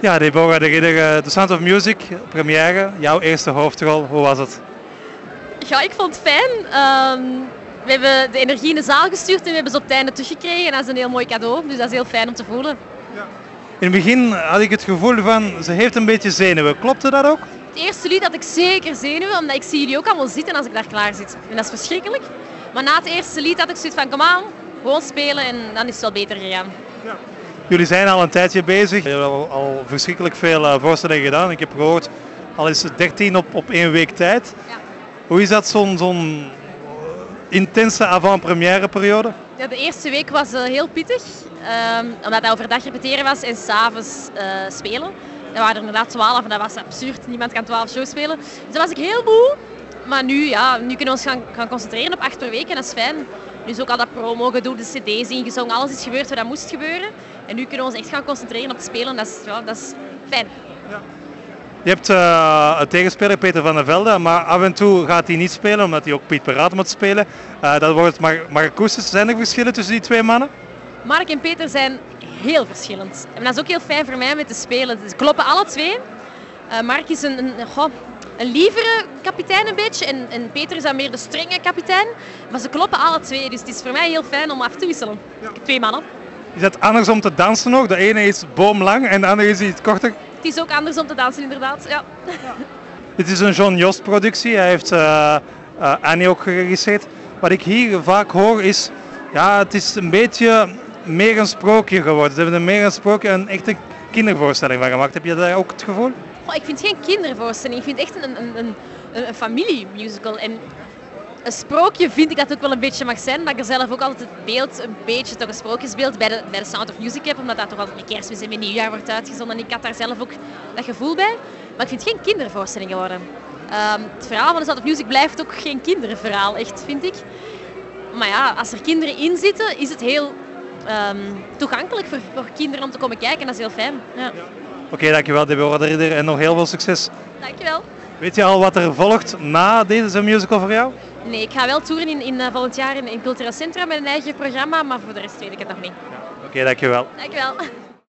Ja, Deborah de Ridder, eh, The Sound of Music, première, jouw eerste hoofdrol. Hoe was het? Ja, ik vond het fijn. Ehm, we hebben de energie in de zaal gestuurd en we hebben ze op het einde teruggekregen. En dat is een heel mooi cadeau, dus dat is heel fijn om te voelen. In het begin had ik het gevoel van, ze heeft een beetje zenuwen. Klopte dat ook? Het eerste lied had ik zeker zenuwen, omdat ik zie jullie ook allemaal zitten als ik daar klaar zit. En dat is verschrikkelijk. Maar na het eerste lied had ik zoiets van, kom aan, gewoon spelen en dan is het wel beter gegaan. Jullie zijn al een tijdje bezig. Je hebt al, al verschrikkelijk veel eh, voorstellingen gedaan. Ik heb gehoord, al is het 13 op, op één week tijd. Ja. Hoe is dat zo'n zo'n eh, intense avant-première periode? Ja, de eerste week was eh, heel pittig, ehm, omdat dat overdag repeteren was en s'avonds uh, spelen. Er waren er inderdaad 12 en dat was absurd. Niemand kan 12 shows spelen. Dus dan was ik heel moe. Maar nu, ja, nu kunnen we ons gaan, gaan concentreren op acht per week en dat is fijn. Nu is ook al dat promo gedoe, de cd's ingezongen, alles is gebeurd wat dat moest gebeuren. En nu kunnen we ons echt gaan concentreren op het spelen. Dat is, ja, dat is fijn. Je hebt uh, een tegenspeler, Peter van der Velde, maar af en toe gaat hij niet spelen omdat hij ook Piet Paraat moet spelen. Uh, dat wordt Mar Marcousis. Zijn er verschillen tussen die twee mannen? Mark en Peter zijn heel verschillend. En dat is ook heel fijn voor mij om te spelen. Ze kloppen alle twee. Uh, Mark is een, een, goh, een lievere kapitein een beetje en, en, Peter is dan meer de strenge kapitein. Maar ze kloppen alle twee, dus het is voor mij heel fijn om af te wisselen. Ja. Twee mannen. Is het anders om te dansen nog? De ene is boomlang en de andere is iets korter? Het is ook anders om te dansen inderdaad, ja. ja. Dit is een John Jost productie. Hij heeft uh, uh, Annie ook geregisseerd. Wat ik hier vaak hoor is, ja, het is een beetje meer een sprookje geworden. Ze hebben er meer een sprookje, een echte kindervoorstelling van gemaakt. Heb je daar ook het gevoel? Ik vind geen kindervoorstelling. Ik vind echt een, een, een, een familiemusical. En een sprookje vind ik dat ook wel een beetje mag zijn. Maar ik er zelf ook altijd het beeld, een beetje toch een sprookjesbeeld bij de, bij de Sound of Music heb. Omdat dat toch altijd met kerstmis en met nieuwjaar wordt uitgezonden. En ik had daar zelf ook dat gevoel bij. Maar ik vind het geen kindervoorstelling geworden. Um, het verhaal van de Sound of Music blijft ook geen kinderverhaal, echt, vind ik. Maar ja, als er kinderen in zitten, is het heel um, toegankelijk voor, voor, kinderen om te komen kijken. En dat is heel fijn. Ja. Oké, okay, dankjewel Deborah de Ridder en nog heel veel succes. Dankjewel. Weet je al wat er volgt na deze musical voor jou? Nee, ik ga wel toeren in, in uh, volgend jaar in, in Cultureel Centrum met een eigen programma, maar voor de rest weet ik het nog niet. Ja. Oké, okay, dankjewel. Dankjewel.